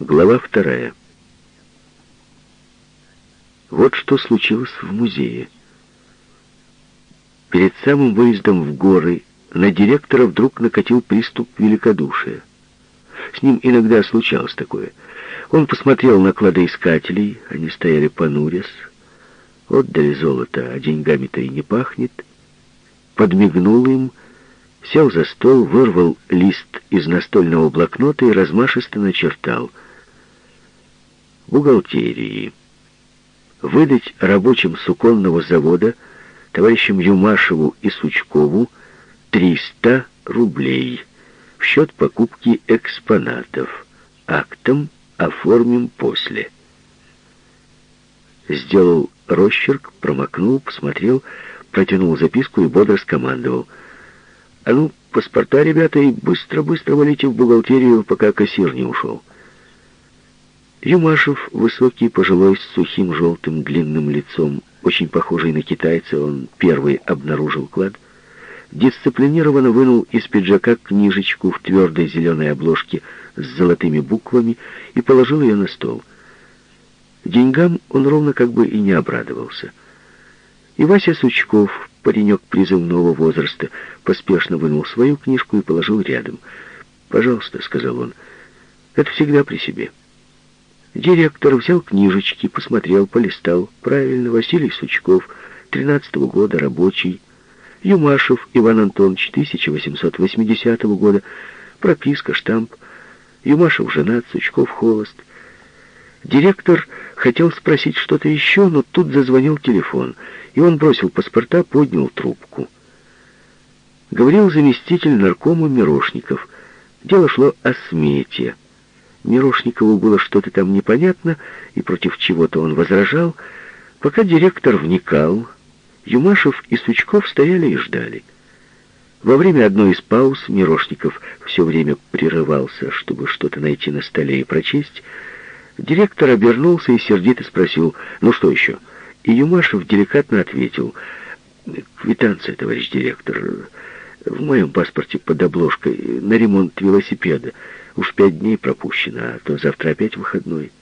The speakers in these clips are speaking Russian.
Глава вторая. Вот что случилось в музее. Перед самым выездом в горы на директора вдруг накатил приступ великодушия. С ним иногда случалось такое. Он посмотрел на кладоискателей, они стояли понурясь, отдали золото, а деньгами-то и не пахнет, подмигнул им, сел за стол, вырвал лист из настольного блокнота и размашисто начертал. Бухгалтерии. Выдать рабочим суконного завода, товарищам Юмашеву и Сучкову, 300 рублей в счет покупки экспонатов. Актом оформим после. Сделал росчерк, промокнул, посмотрел, протянул записку и бодро скомандовал. «А ну, паспорта, ребята, и быстро-быстро валите в бухгалтерию, пока кассир не ушел». Юмашев, высокий, пожилой, с сухим желтым длинным лицом, очень похожий на китайца, он первый обнаружил клад — дисциплинированно вынул из пиджака книжечку в твердой зеленой обложке с золотыми буквами и положил ее на стол. Деньгам он ровно как бы и не обрадовался. И Вася Сучков, паренек призывного возраста, поспешно вынул свою книжку и положил рядом. «Пожалуйста», — сказал он, — «это всегда при себе». Директор взял книжечки, посмотрел, полистал. Правильно, Василий Сучков, тринадцатого года, рабочий, Юмашев Иван Антонович, 1880 года, прописка, штамп. Юмашев женат, Сучков холост. Директор хотел спросить что-то еще, но тут зазвонил телефон, и он бросил паспорта, поднял трубку. Говорил заместитель наркома Мирошников. Дело шло о смете. Мирошникову было что-то там непонятно, и против чего-то он возражал. Пока директор вникал, Юмашев и Сучков стояли и ждали. Во время одной из пауз Мирошников все время прерывался, чтобы что-то найти на столе и прочесть. Директор обернулся и сердито спросил, «Ну что еще?» И Юмашев деликатно ответил, «Квитанция, товарищ директор, в моем паспорте под обложкой на ремонт велосипеда. Уж пять дней пропущено, а то завтра опять выходной».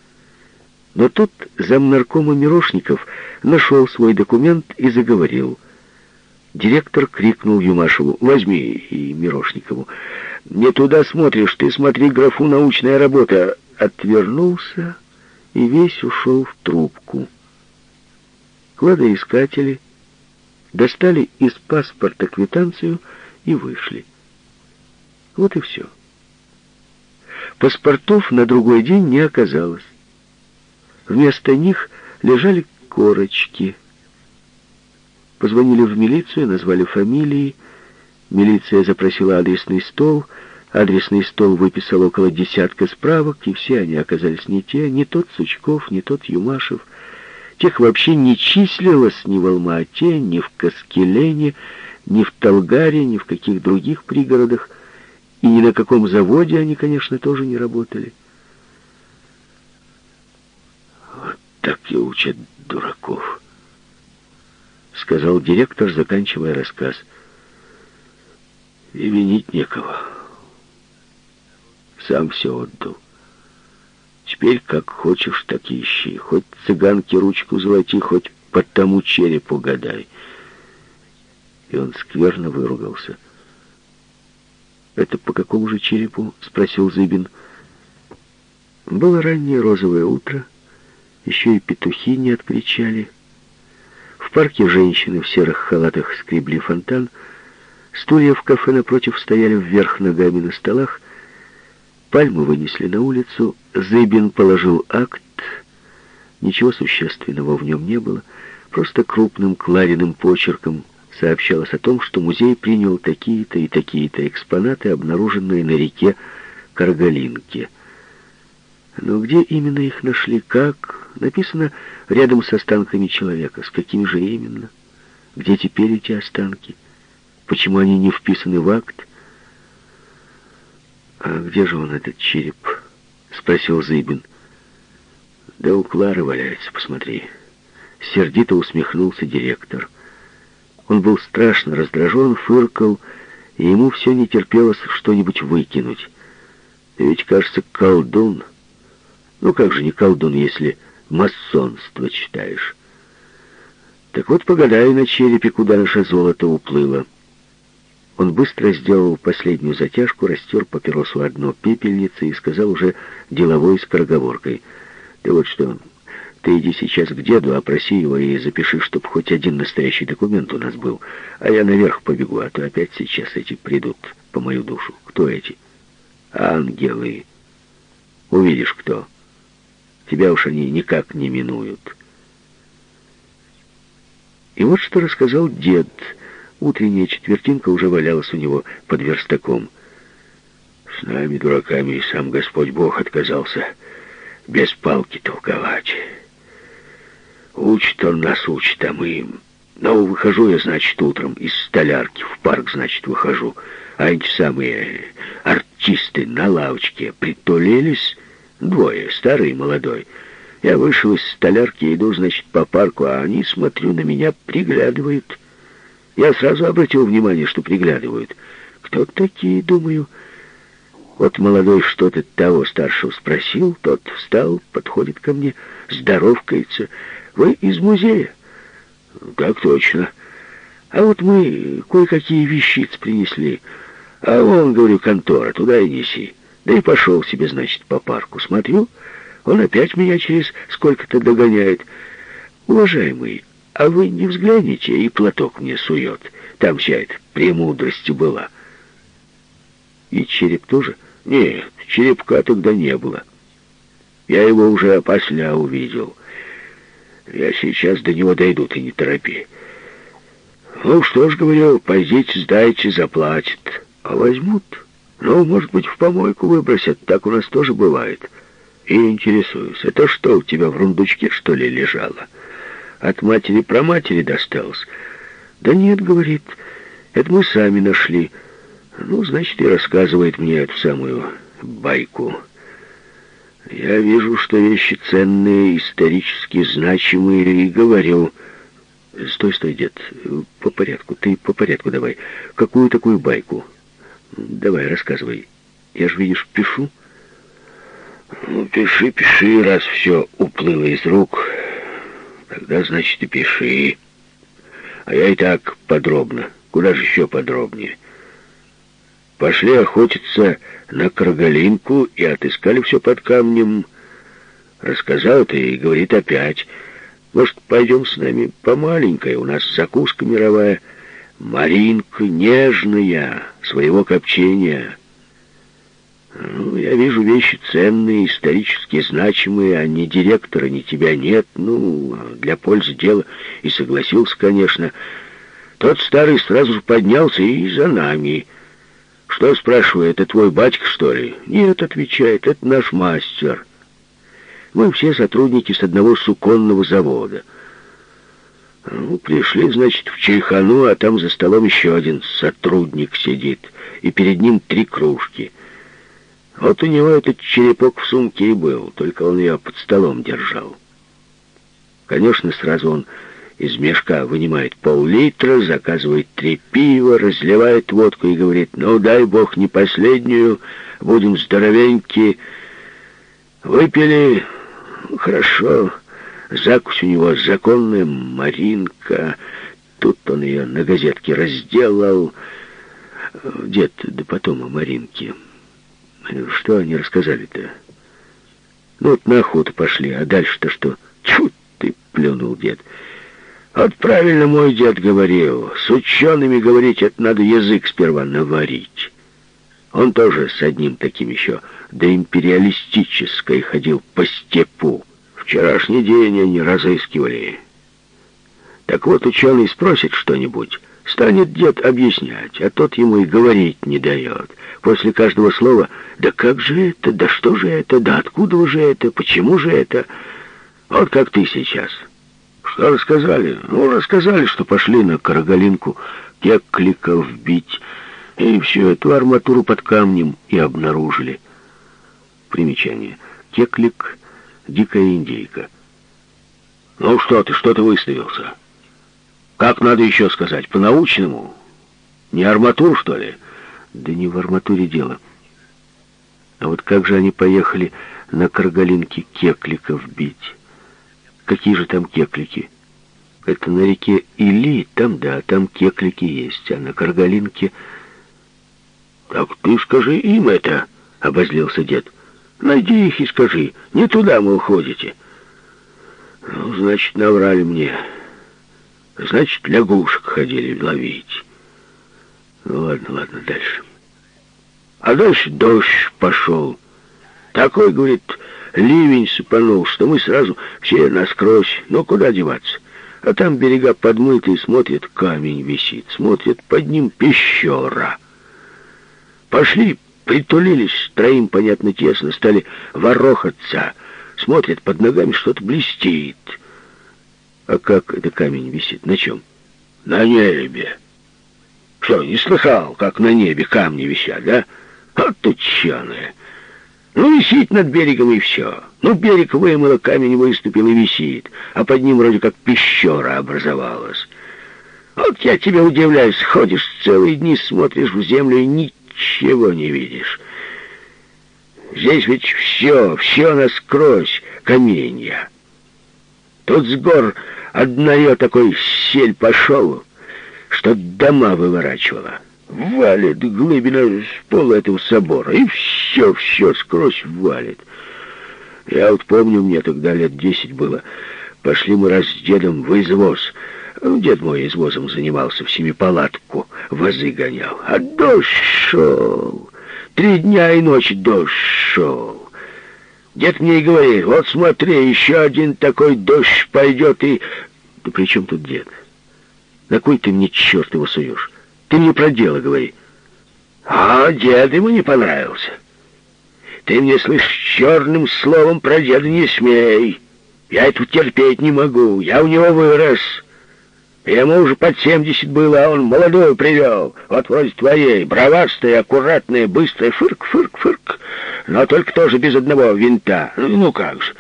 Но тут замнаркома Мирошников нашел свой документ и заговорил. Директор крикнул Юмашеву «Возьми» и Мирошникову. «Не туда смотришь, ты смотри графу «Научная работа». Отвернулся и весь ушел в трубку. Кладоискатели достали из паспорта квитанцию и вышли. Вот и все. Паспортов на другой день не оказалось. Вместо них лежали корочки. Позвонили в милицию, назвали фамилии. Милиция запросила адресный стол. Адресный стол выписал около десятка справок, и все они оказались не те, не тот Сучков, не тот Юмашев. Тех вообще не числилось ни в Алма-Ате, ни в Каскелене, ни в Талгаре, ни в каких других пригородах, и ни на каком заводе они, конечно, тоже не работали. так и учат дураков», — сказал директор, заканчивая рассказ. «И винить некого. Сам все отдал. Теперь как хочешь, так ищи. Хоть цыганке ручку золоти, хоть по тому черепу гадай». И он скверно выругался. «Это по какому же черепу?» — спросил Зыбин. Было раннее розовое утро — еще и петухи не откричали. В парке женщины в серых халатах скребли фонтан. Стулья в кафе напротив стояли вверх ногами на столах. Пальмы вынесли на улицу. Зыбин положил акт. Ничего существенного в нем не было. Просто крупным клариным почерком сообщалось о том, что музей принял такие-то и такие-то экспонаты, обнаруженные на реке Каргалинке. Но где именно их нашли, как, написано рядом с останками человека. С какими же именно? Где теперь эти останки? Почему они не вписаны в акт? «А где же он, этот череп?» — спросил Зыбин. «Да у Клары валяется, посмотри». Сердито усмехнулся директор. Он был страшно раздражен, фыркал, и ему все не терпелось что-нибудь выкинуть. «Ты ведь, кажется, колдун». Ну как же не колдун, если масонство читаешь? Так вот, погадай на черепе, куда наше золото уплыло. Он быстро сделал последнюю затяжку, растер папиросу одно пепельницы и сказал уже деловой скороговоркой. «Ты вот что, ты иди сейчас к деду, опроси его и запиши, чтоб хоть один настоящий документ у нас был. А я наверх побегу, а то опять сейчас эти придут по мою душу. Кто эти? Ангелы. Увидишь, кто. Тебя уж они никак не минуют». И вот что рассказал дед. Утренняя четвертинка уже валялась у него под верстаком. С нами, дураками, и сам Господь Бог отказался без палки толковать. Учит он нас, учит, а мы им. Но выхожу я, значит, утром из столярки, в парк, значит, выхожу. А эти самые артисты на лавочке притулились, двое, старый и молодой. Я вышел из столярки, иду, значит, по парку, а они, смотрю, на меня приглядывают. Я сразу обратил внимание, что приглядывают. Кто такие, думаю? Вот молодой что-то того старшего спросил, тот встал, подходит ко мне, здоровкается. Вы из музея? Так точно. А вот мы кое-какие вещицы принесли. А вон, говорю, контора, туда и неси. Да и пошел себе, значит, по парку. Смотрю, он опять меня через сколько-то догоняет. Уважаемый, а вы не взгляните, и платок мне сует. Там вся эта премудрость была. И череп тоже? Нет, черепка тогда не было. Я его уже опосля увидел. Я сейчас до него дойду, ты не торопи. Ну что ж, говорю, пойдите, сдайте, заплатит. А возьмут? Ну, может быть, в помойку выбросят, так у нас тоже бывает. — и интересуюсь, это что у тебя в рундучке, что ли, лежало? От матери про матери досталось? Да нет, говорит, это мы сами нашли. Ну, значит, и рассказывает мне эту самую байку. Я вижу, что вещи ценные, исторически значимые, и говорю... Стой, стой, дед, по порядку, ты по порядку давай. Какую такую байку? Давай, рассказывай. Я же, видишь, пишу. Ну, пиши, пиши, раз все уплыло из рук. Тогда, значит, и пиши. А я и так подробно. Куда же еще подробнее? Пошли охотиться на Каргалинку и отыскали все под камнем. Рассказал ты и говорит опять. Может, пойдем с нами по маленькой, у нас закуска мировая. Маринка нежная, своего копчения — ну, я вижу вещи ценные, исторически значимые, а ни директора, ни тебя нет. Ну, для пользы дела. И согласился, конечно. Тот старый сразу же поднялся и за нами. Что, спрашиваю, это твой батька, что ли? Нет, отвечает, это наш мастер. Мы все сотрудники с одного суконного завода. Ну, пришли, значит, в Чайхану, а там за столом еще один сотрудник сидит, и перед ним три кружки — вот у него этот черепок в сумке и был, только он ее под столом держал. Конечно, сразу он из мешка вынимает пол-литра, заказывает три пива, разливает водку и говорит, ну, дай бог не последнюю, будем здоровеньки. Выпили, хорошо, закусь у него законная, Маринка. Тут он ее на газетке разделал. Дед, да потом о Маринке. Что они рассказали-то? Ну вот на охоту пошли, а дальше-то что? Чуть ты, плюнул дед. Вот правильно мой дед говорил. С учеными говорить, это надо язык сперва наварить. Он тоже с одним таким еще до империалистической ходил по степу. Вчерашний день они разыскивали. Так вот, ученый спросит что-нибудь, станет дед объяснять, а тот ему и говорить не дает. После каждого слова «Да как же это? Да что же это? Да откуда же это? Почему же это?» Вот как ты сейчас. Что рассказали? Ну, рассказали, что пошли на Карагалинку кекликов бить, и всю эту арматуру под камнем и обнаружили. Примечание. Кеклик — дикая индейка. Ну что ты, что ты выставился? Как надо еще сказать? По-научному? Не арматуру, что ли? — да не в арматуре дело. А вот как же они поехали на каргалинке кекликов бить. Какие же там кеклики? Это на реке Или, там да, там кеклики есть, а на каргалинке... «Так ты скажи им это!» — обозлился дед. «Найди их и скажи. Не туда, мы уходите». «Ну, значит, наврали мне. Значит, лягушек ходили ловить». «Ну, ладно, ладно, дальше». А дальше дождь пошел. Такой, говорит, ливень сыпанул, что мы сразу все насквозь. Ну, куда деваться? А там берега подмыты, смотрят, камень висит. Смотрят, под ним пещера. Пошли, притулились, троим, понятно, тесно, стали ворохаться. Смотрят, под ногами что-то блестит. А как это камень висит? На чем? На небе. Что, не слыхал, как на небе камни висят, да? Вот тученая. Ну, висит над берегом и все. Ну, берег вымыло, камень выступил и висит, а под ним вроде как пещера образовалась. Вот я тебя удивляюсь, ходишь целые дни, смотришь в землю и ничего не видишь. Здесь ведь все, все насквозь каменья. Тут с гор одна такой сель пошел, что дома выворачивала. Валит глыбина с пола этого собора, и все, все скрозь валит. Я вот помню, мне тогда лет десять было. Пошли мы раз с дедом в извоз. Дед мой извозом занимался, в семипалатку возы гонял. А дождь шел. Три дня и ночи дождь шел. Дед мне и говорит, вот смотри, еще один такой дождь пойдет и... Да при чем тут дед? На кой ты мне черт его суешь? Ты мне про дело говори. А дед ему не понравился. Ты мне, слышь, черным словом про деда не смей. Я это терпеть не могу. Я у него вырос. Ему уже под семьдесят было, а он молодую привел. Вот вроде твоей, бровастая, аккуратная, быстрая, фырк, фырк, фырк. Но только тоже без одного винта. Ну как же.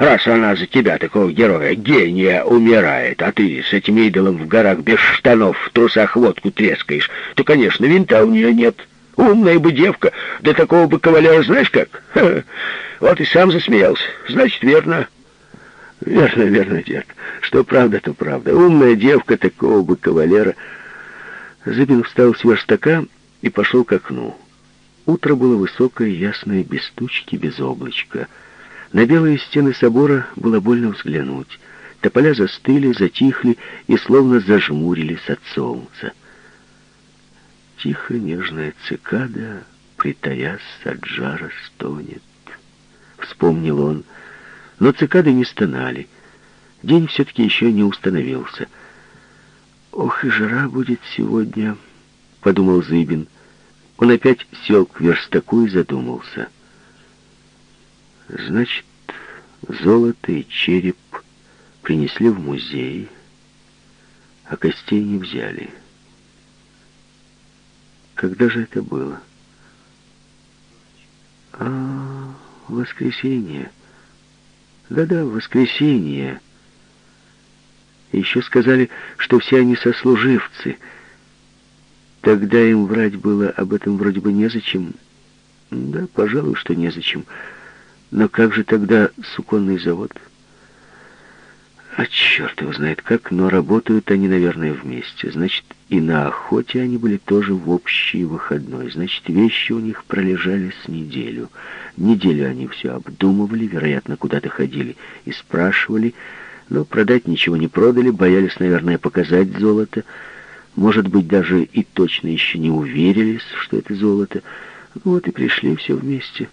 Раз она за тебя, такого героя, гения, умирает, а ты с этим идолом в горах без штанов в трусах водку трескаешь, то, конечно, винта у нее нет. Умная бы девка, да такого бы кавалера знаешь как? Ха, вот и сам засмеялся. Значит, верно. Верно, верно, дед. Что правда, то правда. Умная девка такого бы кавалера. Зыбин встал с верстака и пошел к окну. Утро было высокое, ясное, без тучки, без облачка. На белые стены собора было больно взглянуть. Тополя застыли, затихли и словно зажмурились от солнца. Тихо нежная цикада, притаясь от жара, стонет. Вспомнил он. Но цикады не стонали. День все-таки еще не установился. «Ох, и жара будет сегодня», — подумал Зыбин. Он опять сел к верстаку и задумался — Значит, золото и череп принесли в музей, а костей не взяли. Когда же это было? А, воскресенье. Да-да, воскресенье. Еще сказали, что все они сослуживцы. Тогда им врать было об этом вроде бы незачем. Да, пожалуй, что незачем. Но как же тогда суконный завод? А черт его знает как, но работают они, наверное, вместе. Значит, и на охоте они были тоже в общий выходной. Значит, вещи у них пролежали с неделю. Неделю они все обдумывали, вероятно, куда-то ходили и спрашивали, но продать ничего не продали, боялись, наверное, показать золото. Может быть, даже и точно еще не уверились, что это золото. Вот и пришли все вместе.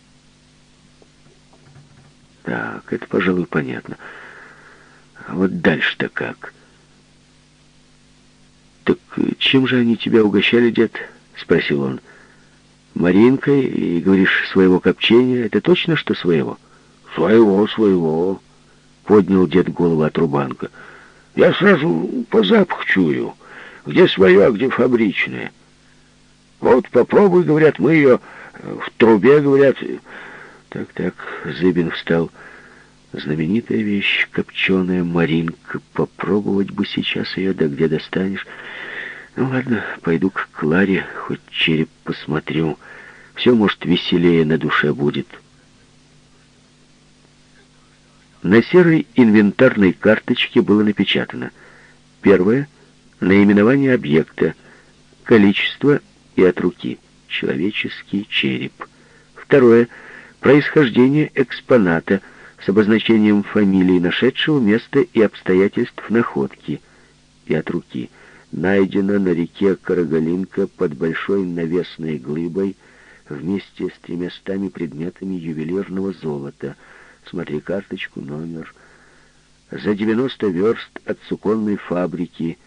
Так, это, пожалуй, понятно. А вот дальше-то как? Так чем же они тебя угощали, дед? Спросил он. Маринкой и, говоришь, своего копчения. Это точно, что своего? Своего, своего. Поднял дед голову от рубанка. Я сразу по запаху чую, где свое, а где фабричное. Вот попробуй, говорят, мы ее в трубе, говорят, так-так, Зыбин встал. Знаменитая вещь, копченая маринка. Попробовать бы сейчас ее, да где достанешь. Ну ладно, пойду к Кларе, хоть череп посмотрю. Все, может, веселее на душе будет. На серой инвентарной карточке было напечатано первое — наименование объекта, количество и от руки, человеческий череп. Второе — происхождение экспоната с обозначением фамилии нашедшего места и обстоятельств находки и от руки. Найдено на реке Карагалинка под большой навесной глыбой вместе с тремястами предметами ювелирного золота — Смотри карточку, номер. За 90 верст от суконной фабрики.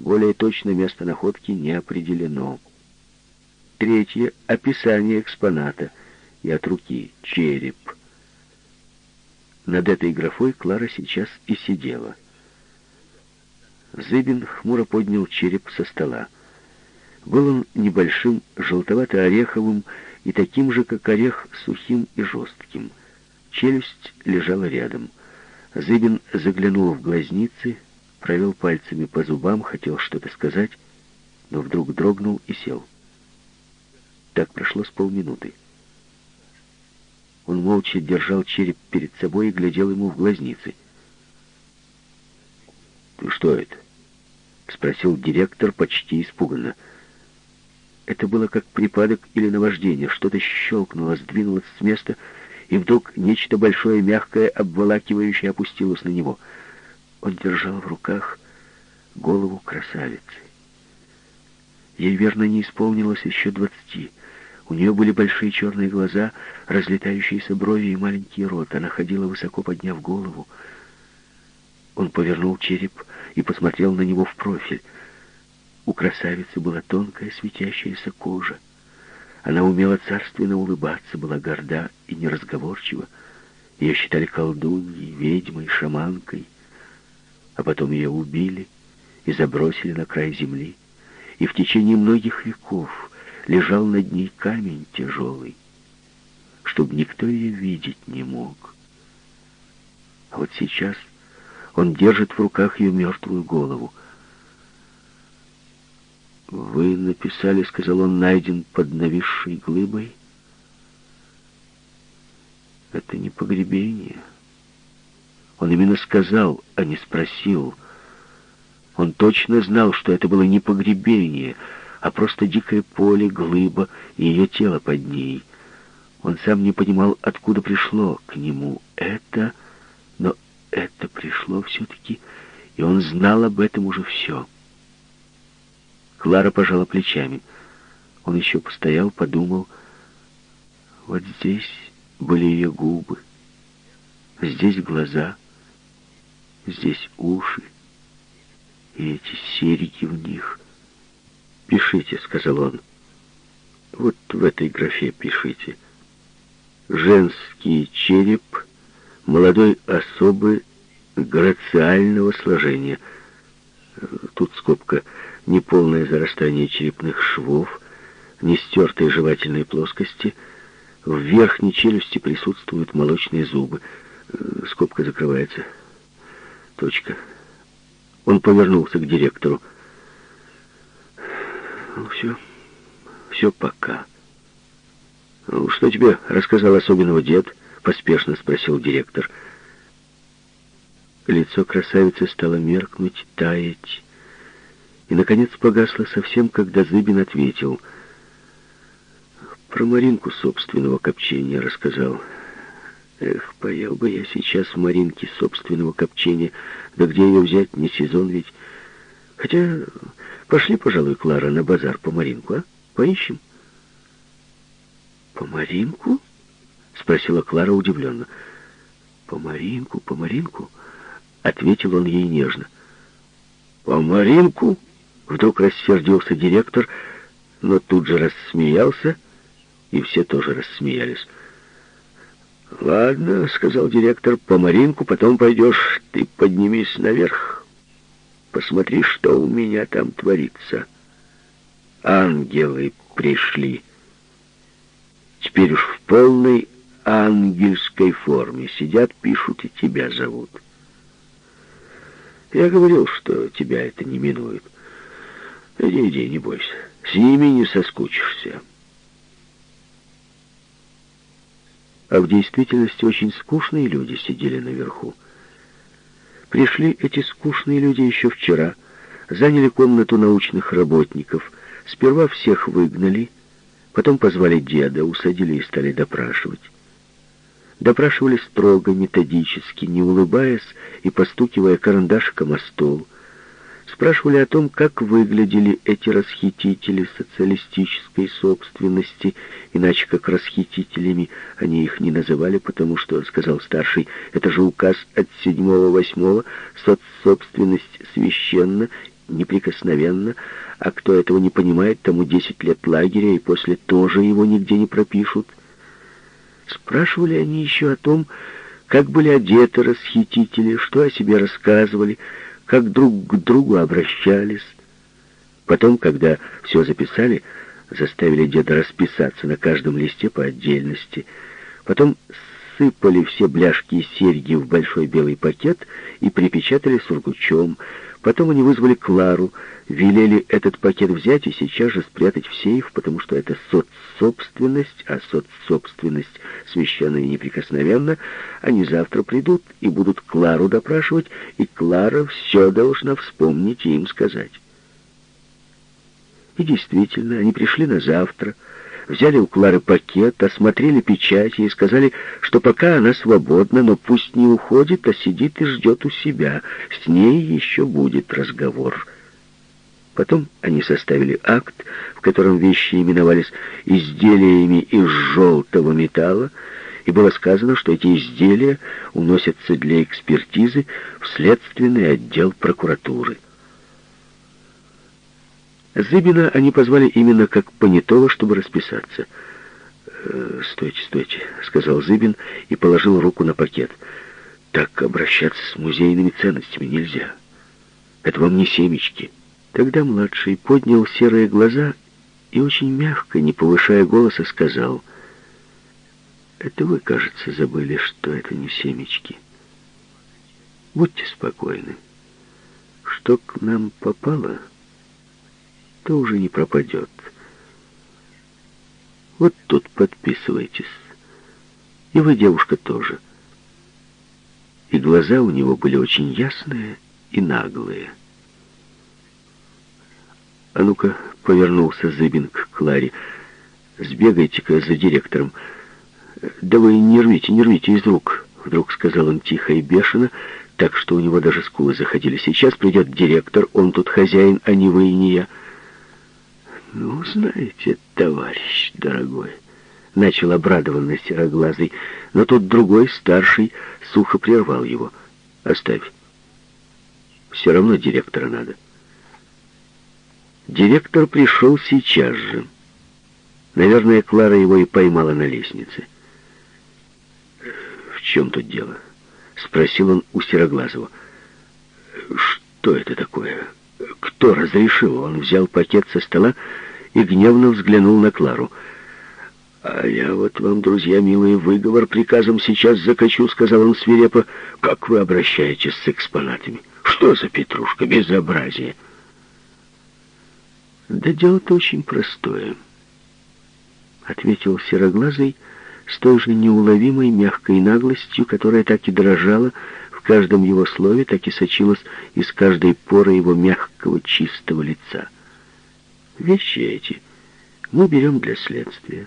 Более точно место находки не определено. Третье. Описание экспоната. И от руки. Череп. Над этой графой Клара сейчас и сидела. Зыбин хмуро поднял череп со стола. Был он небольшим, желтовато-ореховым и таким же, как орех, сухим и жестким — Челюсть лежала рядом. Зыбин заглянул в глазницы, провел пальцами по зубам, хотел что-то сказать, но вдруг дрогнул и сел. Так прошло с полминуты. Он молча держал череп перед собой и глядел ему в глазницы. «Ты что это?» — спросил директор почти испуганно. Это было как припадок или наваждение. Что-то щелкнуло, сдвинулось с места — и вдруг нечто большое, мягкое, обволакивающее опустилось на него. Он держал в руках голову красавицы. Ей, верно, не исполнилось еще двадцати. У нее были большие черные глаза, разлетающиеся брови и маленький рот. Она ходила, высоко подняв голову. Он повернул череп и посмотрел на него в профиль. У красавицы была тонкая светящаяся кожа. Она умела царственно улыбаться, была горда и неразговорчива. Ее считали колдуньей, ведьмой, шаманкой. А потом ее убили и забросили на край земли. И в течение многих веков лежал над ней камень тяжелый, чтобы никто ее видеть не мог. А вот сейчас он держит в руках ее мертвую голову — «Вы написали, — сказал он, — найден под нависшей глыбой. Это не погребение. Он именно сказал, а не спросил. Он точно знал, что это было не погребение, а просто дикое поле, глыба и ее тело под ней. Он сам не понимал, откуда пришло к нему это, но это пришло все-таки, и он знал об этом уже все. Клара пожала плечами. Он еще постоял, подумал. Вот здесь были ее губы, здесь глаза, здесь уши и эти серьги в них. «Пишите», — сказал он. «Вот в этой графе пишите. Женский череп молодой особы грациального сложения. Тут скобка неполное зарастание черепных швов, не стертые жевательные плоскости. В верхней челюсти присутствуют молочные зубы. Э, скобка закрывается. Точка. Он повернулся к директору. Ну, все. Все пока. Ну, что тебе рассказал особенного дед? Поспешно спросил директор. Лицо красавицы стало меркнуть, таять и, наконец, погасла совсем, когда Зыбин ответил. Про Маринку собственного копчения рассказал. Эх, поел бы я сейчас в Маринке собственного копчения. Да где ее взять, не сезон ведь. Хотя, пошли, пожалуй, Клара, на базар по Маринку, а? Поищем. По Маринку? Спросила Клара удивленно. По Маринку, по Маринку? Ответил он ей нежно. По Маринку? Вдруг рассердился директор, но тут же рассмеялся, и все тоже рассмеялись. «Ладно», — сказал директор, — «по Маринку потом пойдешь, ты поднимись наверх. Посмотри, что у меня там творится. Ангелы пришли. Теперь уж в полной ангельской форме сидят, пишут и тебя зовут. Я говорил, что тебя это не минует. Иди, иди, не бойся. С ними не соскучишься. а в действительности очень скучные люди сидели наверху. Пришли эти скучные люди еще вчера, заняли комнату научных работников, сперва всех выгнали, потом позвали деда, усадили и стали допрашивать. Допрашивали строго, методически, не улыбаясь и постукивая карандашиком о стол. Спрашивали о том, как выглядели эти расхитители социалистической собственности, иначе как расхитителями они их не называли, потому что, сказал старший, это же указ от 7-8, соцсобственность священна, неприкосновенна, а кто этого не понимает, тому 10 лет лагеря и после тоже его нигде не пропишут. Спрашивали они еще о том, как были одеты расхитители, что о себе рассказывали, как друг к другу обращались. Потом, когда все записали, заставили деда расписаться на каждом листе по отдельности. Потом сыпали все бляшки и серьги в большой белый пакет и припечатали сургучом. Потом они вызвали Клару, велели этот пакет взять и сейчас же спрятать в сейф, потому что это соцсобственность, а соцсобственность священна и неприкосновенна. Они завтра придут и будут Клару допрашивать, и Клара все должна вспомнить и им сказать. И действительно, они пришли на завтра, взяли у Клары пакет, осмотрели печати и сказали, что пока она свободна, но пусть не уходит, а сидит и ждет у себя. С ней еще будет разговор. Потом они составили акт, в котором вещи именовались изделиями из желтого металла, и было сказано, что эти изделия уносятся для экспертизы в следственный отдел прокуратуры. Зыбина они позвали именно как понятого, чтобы расписаться. «Э, «Стойте, стойте», — сказал Зыбин и положил руку на пакет. «Так обращаться с музейными ценностями нельзя. Это вам не семечки». Тогда младший поднял серые глаза и очень мягко, не повышая голоса, сказал, «Это вы, кажется, забыли, что это не семечки. Будьте спокойны. Что к нам попало...» то уже не пропадет. Вот тут подписывайтесь. И вы, девушка, тоже. И глаза у него были очень ясные и наглые. А ну-ка, повернулся Зыбин к Кларе. Сбегайте-ка за директором. Да вы не рвите, не рвите из рук, вдруг сказал он тихо и бешено, так что у него даже скулы заходили. Сейчас придет директор, он тут хозяин, а не вы и не я. «Ну, знаете, товарищ дорогой», — начал обрадованно сероглазый, но тот другой, старший, сухо прервал его. «Оставь. Все равно директора надо». Директор пришел сейчас же. Наверное, Клара его и поймала на лестнице. «В чем тут дело?» — спросил он у Сероглазого. «Что это такое?» Кто разрешил? Он взял пакет со стола и гневно взглянул на Клару. «А я вот вам, друзья милые, выговор приказом сейчас закачу», — сказал он свирепо. «Как вы обращаетесь с экспонатами? Что за петрушка? Безобразие!» «Да дело-то очень простое», — ответил Сероглазый с той же неуловимой мягкой наглостью, которая так и дрожала в каждом его слове, так и сочилась из каждой поры его мягкого чистого лица. Вещи эти мы берем для следствия.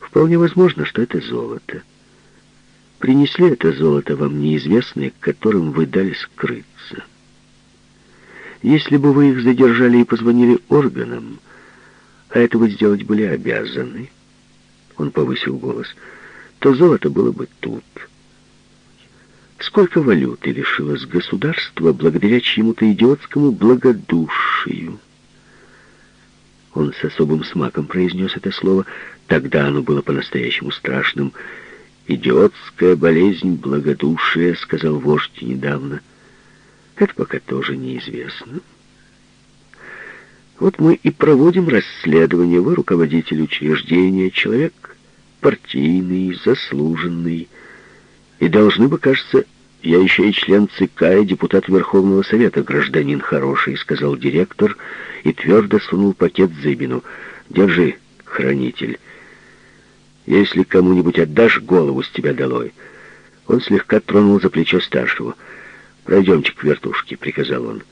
Вполне возможно, что это золото. Принесли это золото вам неизвестные, которым вы дали скрыться. Если бы вы их задержали и позвонили органам, а это вы сделать были обязаны, он повысил голос, то золото было бы тут, Сколько валюты лишилось государства благодаря чьему-то идиотскому благодушию? Он с особым смаком произнес это слово. Тогда оно было по-настоящему страшным. «Идиотская болезнь благодушия», — сказал вождь недавно. Это пока тоже неизвестно. Вот мы и проводим расследование. Вы руководитель учреждения, человек партийный, заслуженный, и должны бы, кажется, я еще и член ЦК и депутат Верховного Совета, гражданин хороший, сказал директор и твердо сунул пакет Зыбину. Держи, хранитель. Если кому-нибудь отдашь голову с тебя долой. Он слегка тронул за плечо старшего. «Пройдемте к вертушке», — приказал он.